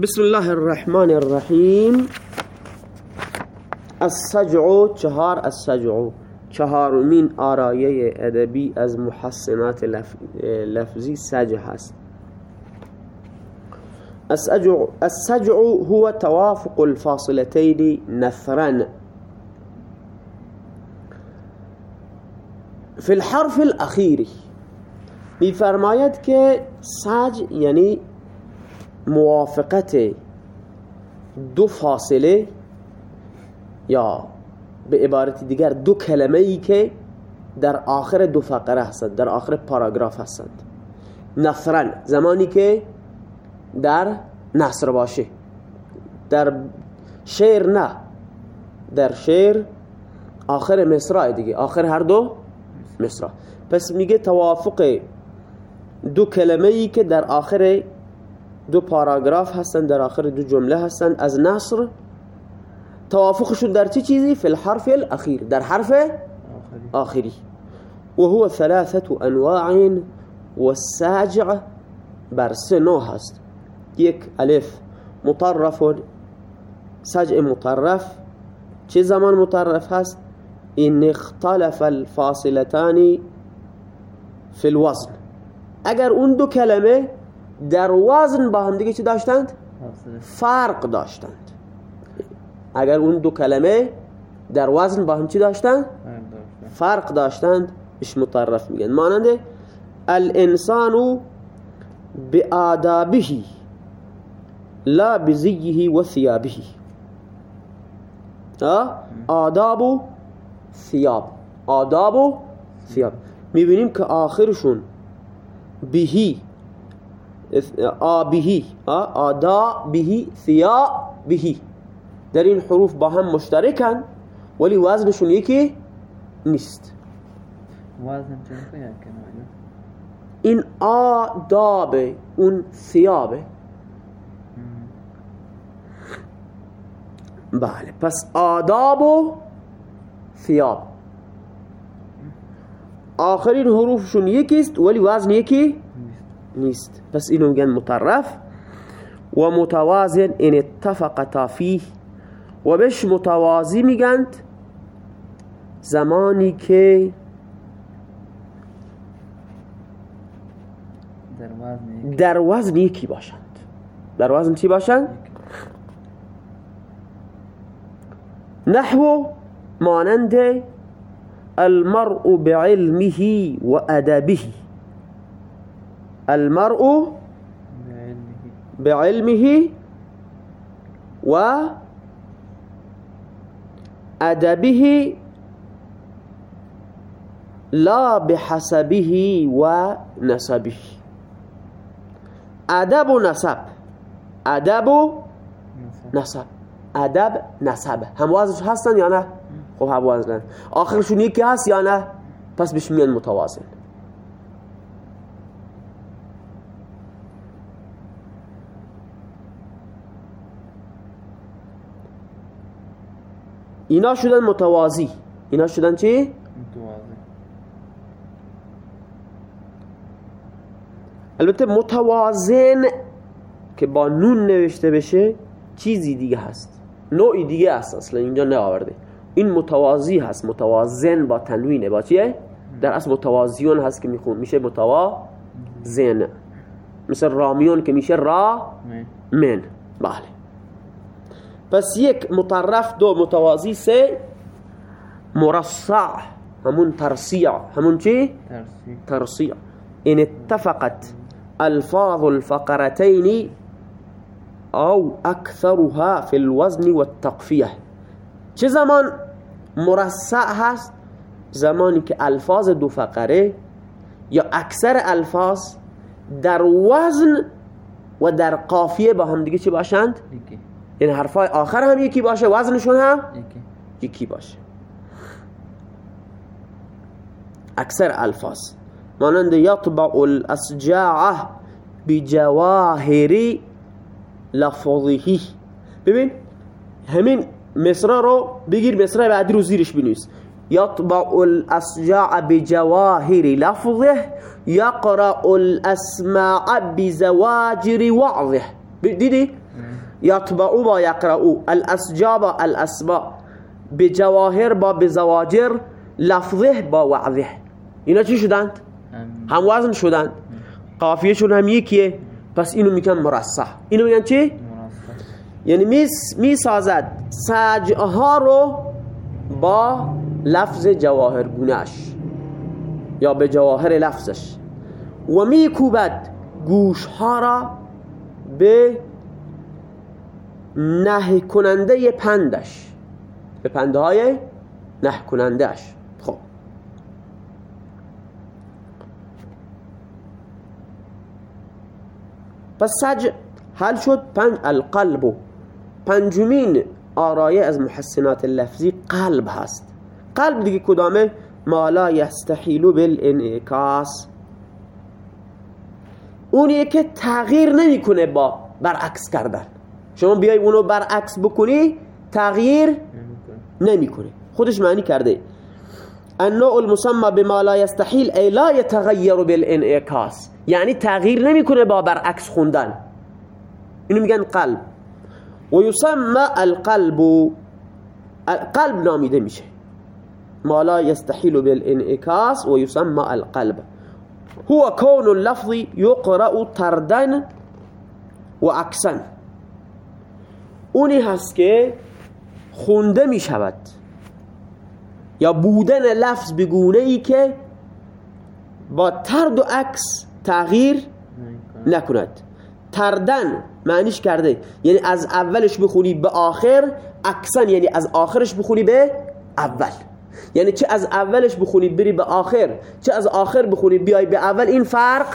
بسم الله الرحمن الرحیم السجع چهار السجع. چهارمین آرایه ادبی از محسنات لف... لفظی سجع هست. السجع, السجع هو توافق الفاصلتين نثرا في الحرف الأخير میفرماید که سج یعنی موافقت دو فاصله یا به عبارت دیگر دو کلمه ای که در آخر دو فقره هستند در آخر پاراگراف هستند. نثرا زمانی که در نصر باشه. در شعر نه در شعر آخر مصرع دیگه آخر هر دو مصرع. پس میگه توافق دو کلمه ای که در آخر دو پاراگراف هستن در آخر دو جمله هستن. از نصر توافقشون در چه چیزی؟ فی الحرف الاخیر. در حرف آخری. و هو ثلاثة انواع والساجع بر سه نوع هست. یک الف مطرف سجع مطرف. چه زمان مطرف هست؟ این اختلف الفاصلتان فی الوزن. اگر اون دو کلمه در وزن با هم دیگه چی داشتند؟ فرق داشتند. اگر اون دو کلمه در وزن با هم چی داشتند؟ فرق داشتند. اش مطرف میگن. مانند الانسان بآدابه لا بزیه و ثیابه. آداب و ثیاب. آداب و ثیاب. می‌بینیم که آخرشون بهی آبهی آدا بهی ثیا بهی در این حروف با هم مشترکن ولی وزنشون یکی نیست. وزن این آدابه اون ثیابه بله پس آداب و ثیاب آخرین حروفشون یکیست ولی وزن یکی نیست. پس اینو میگن مطرف و متوازن این اتفقتا فیه. و بهش متوازی میگند زمانی که در وزن یکی باشند. در وزن چی باشند؟ نحو مانند المرء بعلمه و ادبه. المرء بعلمه و ادبه لا بحسبه و نسبه. ادب و نسب. ادب و نسب. ادب نسب. هم وزنش هستن یا نه؟ خب هم وزنن آخرشون یکی هست یا نه؟ پس بهش میان متوازن. اینا شدن متوازی اینا شدن چی؟ متوازی البته متوازن که با نون نوشته بشه چیزی دیگه هست نوعی دیگه هست اصلا اینجا نآورده این متوازی هست متوازن با تنوینه با چیه؟ در اصل متوازیون هست که میخون میشه متوازن مثل رامیون که میشه را من بله پس یک مطرف دو متوازی سه مرصع. همون ترصیع همون چی؟ ترسی ترصيع. إن اتفقت ألفاظ الفقرتين أو أكثرها في الوزن والتقفية. چه زمان مرصع هست؟ زمانی که ألفاظ دو فقره یا اکثر ألفاظ در وزن و در قافیه با هم دیگه چی باشند؟ یکی یعنی حرفای آخر هم یکی باشه وزنشون هم یکی. یکی باشه. اکثر الفاظ. مانند یطبع الاسجاع بجواهر لفظه ببین همین مصرع رو بگیر مصرع بعدی رو زیرش بنویس. یطبع الاسجاع بجواهر لفظه یقرأ الاسماع بزواجر وعظه. دیدی؟ یطبعو با یقرعو الاسجاب الاسبا به جواهر با به زواجر لفظه با وعظه. اینا چی شدند؟ هم وزن شدند. قافیهشون هم یکیه. پس اینو میگن مرصح اینو میگن چی؟ یعنی می, می سازد. سجعها رو با لفظ جواهر گونش یا به جواهر لفظش. و می کوبد گوشها را به نه کننده پندش. به پنده های نه کنندهش خب. پس سج حل شد. پنج القلب. پنجمین آرایه از محسنات لفظی قلب هست. قلب دیگه کدامه؟ ما لا یستحیل بالانعکاس. اونیه که تغییر نمی‌کنه با برعکس کردن. شما بیای اونو برعکس بکنی تغییر نمی‌کنه. خودش معنی کرده. النوع المسمى بما لا يستحيل ای لا يتغير بالانعكاس یعنی تغییر نمی‌کنه با برعکس خوندن. اینو میگن قلب. و یسمى القلب قلب نامیده میشه. ما لا يستحيل بالانعكاس و یسمى القلب. هو كون اللفظ يقرأ تردن و اونی هست که خونده می شود یا بودن لفظ بگونه ای که با ترد و عکس تغییر نکند. تردن معنیش کرده. یعنی از اولش بخونی به آخر عکسن یعنی از آخرش بخونی به اول. یعنی چه از اولش بخونی بری به آخر چه از آخر بخونی بیای به اول این فرق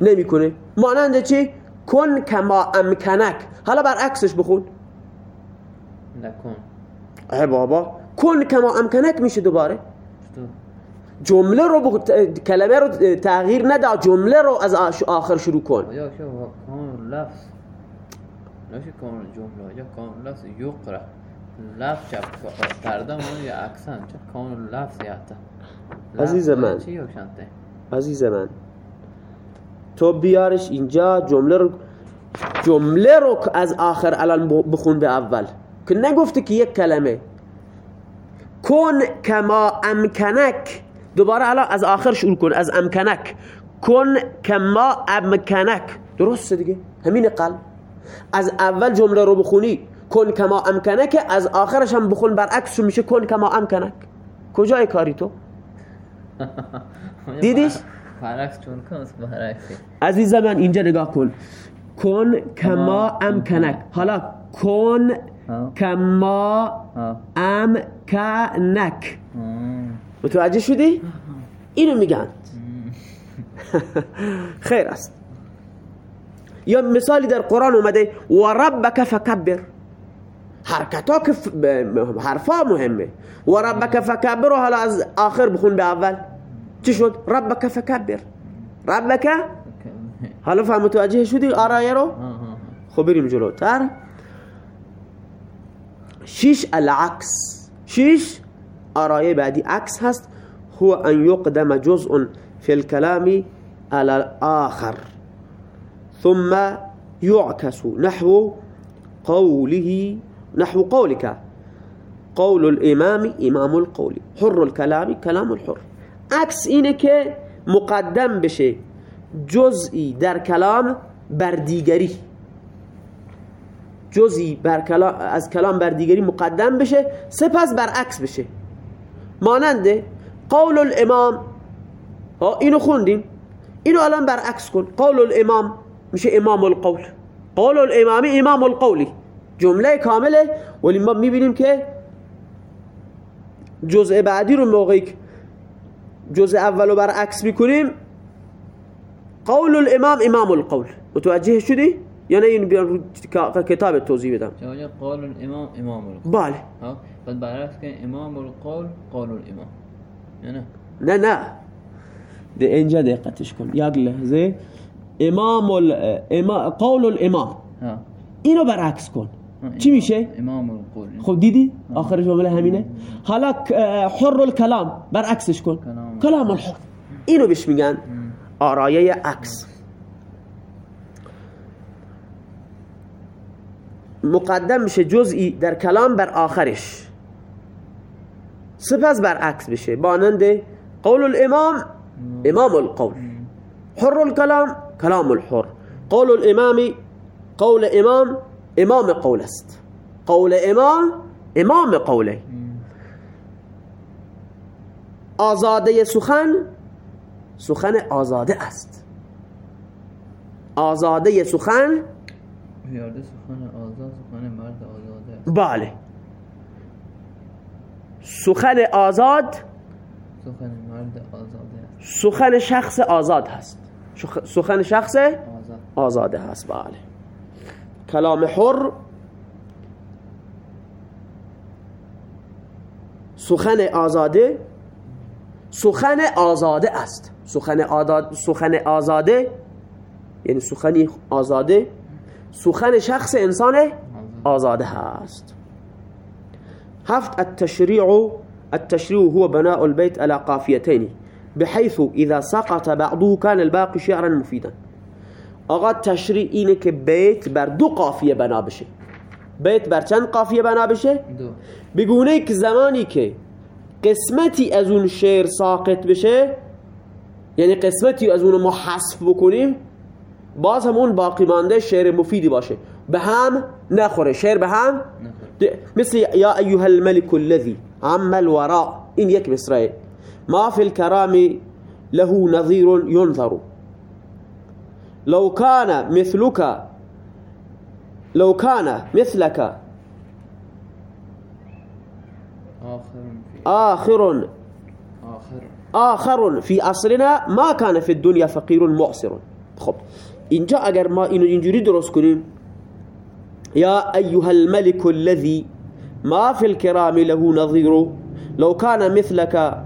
نمی‌کنه. مانند چی؟ کن کما امکنک. حالا برعکسش بخون. نکن. ای بابا. کن کما امکنک میشه دوباره. جمله رو بخ... کلمه رو تغییر ندا جمله رو از آخر شروع کن. یا کن لفظ نشه کن جمله؟ یا کن لفظ یقرا لفظ چپ پردم اون یا اکسن چه کن لفظ یاتا عزیز من. عزیز من. تو بیارش اینجا جمله رو جمله رو از آخر الان بخون به اول. که نگفته که یک کلمه. کن کما امکنک. دوباره الان از آخر شروع کن. از امکنک. کن کما امکنک. درسته دیگه؟ همین قلب. از اول جمله رو بخونی. کن کما امکنک. از آخرش هم بخون. برعکس میشه کن کما امکنک. کجای کاری تو؟ دیدیش؟ برعکس چون عزیز من اینجا نگاه کن. کن کما امکنک حالا کن کما امکنک متوجه شدی؟ اینو میگن. خیر است. یا مثالی در قرآن اومده و ربک فکبر. حرکتا که حرفا مهمه. و ربک فکبر حالا از آخر بخون به اول. چی شد؟ ربک فکبر ربک حالا فهم متوجه شدی آرایه رو؟ خب بریم جلوتر شیش العکس شیش آرایه بعدی عکس هست هو أن يقدم جزء في الكلام على الآخر. ثم يعكس نحو قوله نحو قولك. قول الإمام إمام القول. حر الكلام كلام الحر. عکس اینه که مقدم بشه. جزئی در کلام بر دیگری جزئی بر کلام از کلام بر دیگری مقدم بشه سپس برعکس بشه. ماننده قول الامام ها اینو خوندیم اینو الان برعکس کن. قول الامام میشه امام القول قول الامامی امام القولی جمله کامله. ولی ما می‌بینیم که جزء بعدی رو موقعی جزء اولو برعکس می‌کنیم. قول الامام امام القول. متوجه شدی؟ یا نه این بیان کتاب توضیح بدم؟ قول الامام امام القول. بله. بعد برعکس که امام القول قول الامام. نه؟ نه نه. ده اینجا دقتش کن. یک لحظه. امام الامام قول الامام. اینو برعکس کن. چی میشه؟ امام خب دیدی؟ آخر جمله همینه. حالا حر الکلام برعکسش کن. کلام. الحر. اینو بهش میگن آرایه عکس. مقدم میشه جزئی در کلام بر آخرش. سپس برعکس بشه. مانند قول الامام امام القول. حر الكلام كلام الحر. قول الامام قول امام امام قول است. قول امام امام قوله. آزاده سخن سخن آزاده است. آزاده سخن یارده سخن آزاد سخن مرد آزاده است. بله. سخن آزاد سخن مرد آزاده است. سخن شخص آزاد هست. سخن شخص آزاد. آزاده هست. بله. کلام حر سخن آزاده سخن آزاده است. سخن آزاد سخن آزاده یعنی سخنی آزاده سخن شخص انسان آزاد آزاده هست هفت التشريع التشريع هو بناء البيت على قافيتين بحيث إذا سقط بعضه كان الباقي شعرا مفيدا آقا تشریع اینه که بیت بر دو قافیه بنا بشه. بیت بر چند قافیه بنا بشه؟ دو. بگونه که زمانی که قسمتی از اون شعر ساقط بشه یعنی قسمتی از اون ما حذف بکنیم باز هم اون باقی مانده شعر مفیدی باشه. به هم نخوره. شعر به هم مثل یا ایها الملك الذي عم الوراء. این یک مصرعه. ما في الكرام له نظير ينظر لو كان مثلك لو كان مثلك. آخر آخر. في عصرنا ما كان في الدنيا فقير معصر خب اینجا اگر ما اینو اینجوری درست کنیم یا ایها الملك الذي ما في الكرام له نظير. لو كان مثلك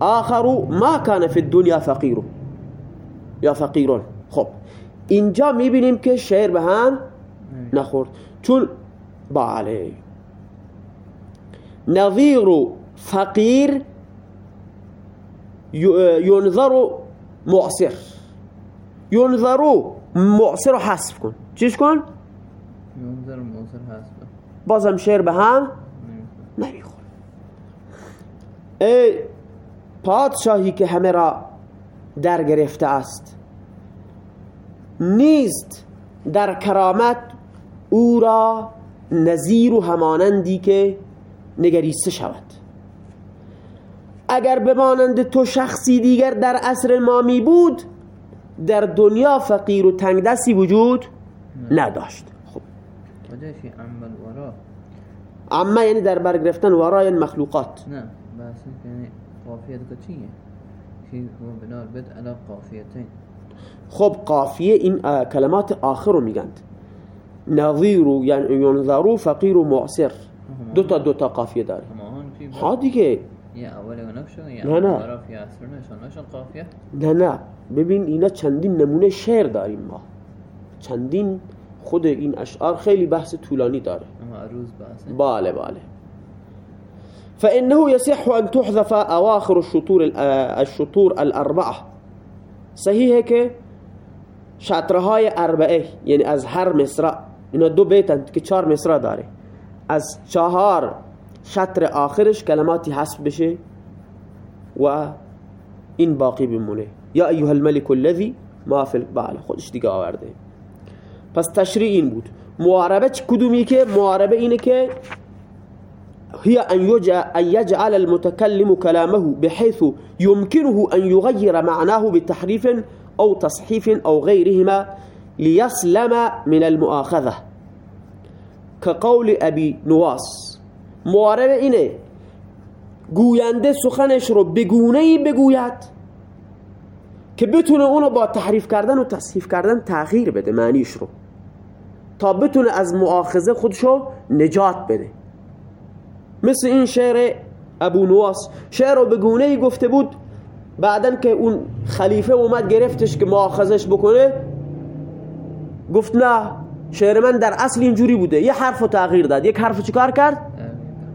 آخر ما كان في الدنيا فقير. یا فقير. خب اینجا می‌بینیم که شعر به هم نخورد. چون بله. نظیر و فقیر ينظر معصر. ينظر معصر رو حذف کن. چیش کن؟ منظر موصل هست بازم شعر به هم نمیخور ای پادشاهی که همه را در گرفته است نیست در کرامت او را نظیر و همانندی که نگریسته شود. اگر بمانند تو شخصی دیگر در عصر ما می بود در دنیا فقیر و تنگ دستی وجود نداشت. خب. اما یعنی در بر گرفتن ورای مخلوقات. نعم بس يعني قافية كتشية في هو بناء البدء على قافيتين خب قافیه این کلمات آخر رو میگند. نظیر و یعنی ینظرو فقیر و معصر. دو تا دو تا قافیه داره. باب ها دیگه. نشان. قافية نه نه. ببین اینا چندین نمونه شعر داریم ما. چندین خود این اشعار خیلی بحث طولانی داره. أما عروز بس بله بله. فإنه يصح أن تحذف أواخر الشطور الشطور الأربعة. صحیحه که شطرهای اربعه یعنی از هر مصرع اینا دو بیتن که چهار مصرع داره. از چهار شطر آخرش کلماتی حذف بشه و این باقی بمونه. یا ایها الملك الذي ما فی بله خودش دیگه آورده. پس تشریع این بود. معاربه کدومی که؟ معاربه اینه که هي أن يجعل, المتكلم كلامه بحيث يمكنه أن يغير معناه بتحريف أو تصحيف أو غيرهما ليسلم من المؤاخذة. كقول أبي نواس معاربه اینه گوینده سخنش رو بگونه بگوید که بتونه اونو با تحریف کردن و تصحیف کردن تغییر بده معنیش رو تا بتونه از مؤاخذه خودشو نجات بده. مثل این شعر ابو نواس. شعر رو به گونه ای گفته بود بعدن که اون خلیفه اومد گرفتش که مؤاخذش بکنه گفت نه شعر من در اصل اینجوری بوده. یه حرف رو تغییر داد. یک حرف چیکار کرد؟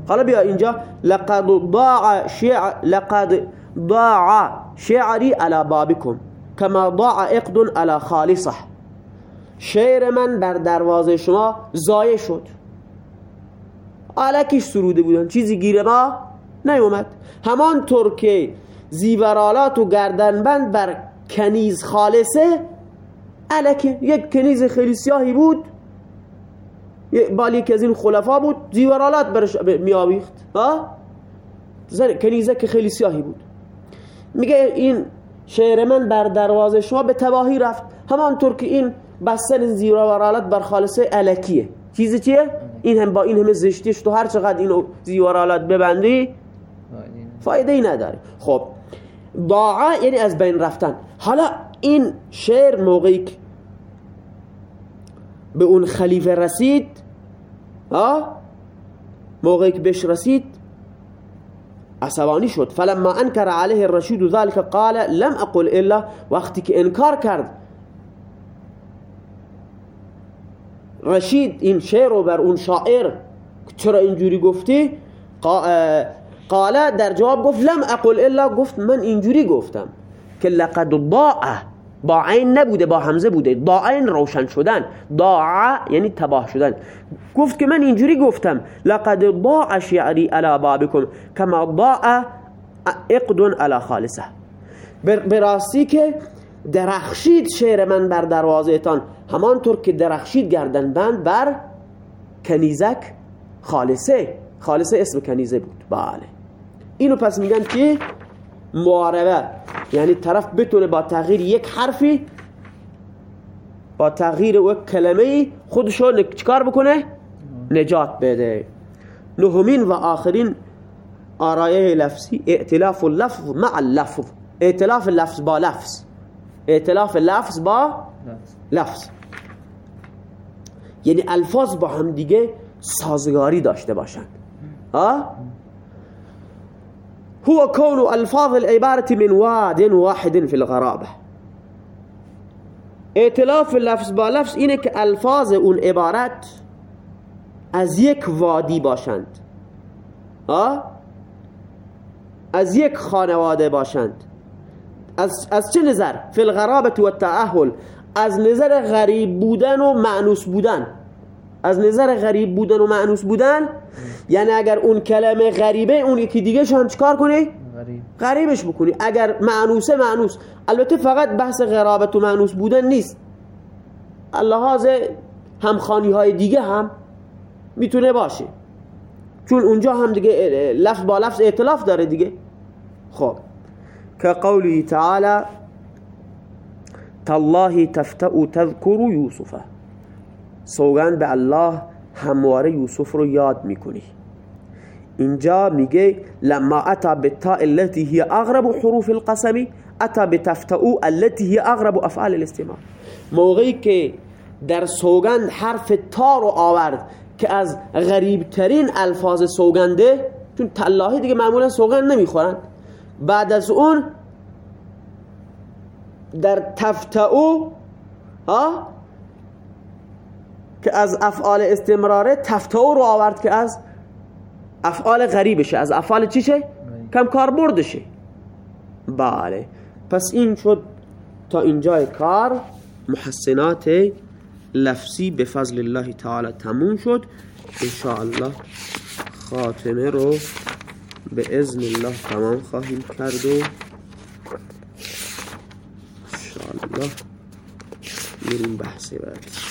حالا بیا اینجا. لقد ضاع شعر لقد ضاع شعری على بابكم كما ضاع عقد على خالصه. شعر من بر دروازه شما زایه شد. علکش سروده بودن. چیزی گیر ما نیومد. همانطور که زیورالات و گردنبند بر کنیز خالصه علکه. یک کنیز خیلی سیاهی بود. بالی که از این خلفا بود. زیورالات برش میآویخت. کنیزه که خیلی سیاهی بود. میگه این شعر من بر دروازه شما به تباهی رفت. همانطور که این بستن زیورالات بر خالصه علکیه. چیزی چیه؟ این هم با این همه زشتیش تو هر چقدر اینو زیورالات ببندی فایده ای نداره. خب ضاعه یعنی از بین رفتن. حالا این شعر موقعی به اون خلیفه رسید ها موقعی که بهش رسید عصبانی شد. فلما انکر علیه الرشید ذلك قال لم اقل الا وقتی که انکار کرد رشید این شعر رو بر اون شاعر چرا اینجوری گفتی؟ قال در جواب گفت لم اقل الا گفت من اینجوری گفتم که لقد ضاع با عین نبوده با همزه بوده ضاع روشن شدن ضاع یعنی تباه شدن. گفت که من اینجوری گفتم لقد ضاع شعری على بابكم كما ضاع اقد على خالصه. براستی که درخشید شعر من بر دروازه تان همانطور که درخشید گردن بند بر کنیزک خالصه. خالصه اسم کنیزه بود. بله. اینو پس میگن که معاربه یعنی طرف بتونه با تغییر یک حرفی با تغییر و کلمه خودشو چکار بکنه؟ نجات بده. نهمین و آخرین آرایه لفظی اعتلاف اللفظ مع اللفظ. اعتلاف لفظ با لفظ. اعتلاف لفظ با لفظ. یعنی الفاظ با هم دیگه سازگاری داشته باشند. ها هو كون الفاظ العبارة من واد واحد في الغرابة. اعتلاف لفظ با لفظ اینه که الفاظ اون عبارت از یک وادی باشند. ها از یک خانواده باشند. از, از چه نظر؟ فی الغرابت و تعهل از نظر غریب بودن و معنوس بودن. از نظر غریب بودن و معنوس بودن؟ یعنی اگر اون کلمه غریبه اون یکی دیگه هم چکار کنی؟ غریب. غریبش بکنی. اگر معنوسه معنوس البته فقط بحث غرابت و معنوس بودن نیست. اللحاظ همخانی های دیگه هم می‌تونه باشه. چون اونجا هم دیگه لفظ با لفظ اعتلاف داره دیگه. خب. که قولی تعالی تالله تفتأ تذکر یوسفه سوگند به الله همواره یوسف رو یاد می‌کنی. اینجا میگه لما اتا بالتاء التي هي اغرب حروف القسم اتا بتفتؤ التي هي اغرب افعال الاستماع موقعی که در سوگند حرف تا رو آورد که از غریب ترین الفاظ سوگنده چون تلاهی دیگه معمولا سوگند نمی‌خورن. بعد از اون در تفتعو ها که از افعال استمراره تفتعو رو آورد که از افعال غریبشه. از افعال چیشه؟ کم کار بردشه بله. پس این شد تا اینجای کار. محسنات لفظی به فضل الله تعالی تموم شد. انشاءالله خاتمه رو به ازن الله تمام خواهیم کرد و انشاءالله میریم بحث بعد